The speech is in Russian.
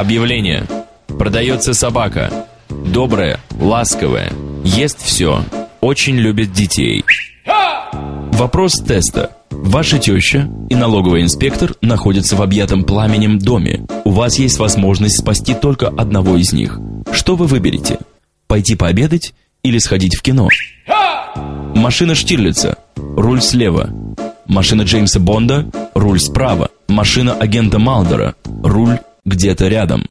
Объявление. Продается собака. Добрая, ласковая, ест все, очень любит детей. Вопрос теста. Ваша теща и налоговый инспектор находятся в объятом пламенем доме. У вас есть возможность спасти только одного из них. Что вы выберете? Пойти пообедать или сходить в кино? Машина Штирлица. Руль слева. Машина Джеймса Бонда. Руль справа. Машина агента Малдера. Руль где-то рядом.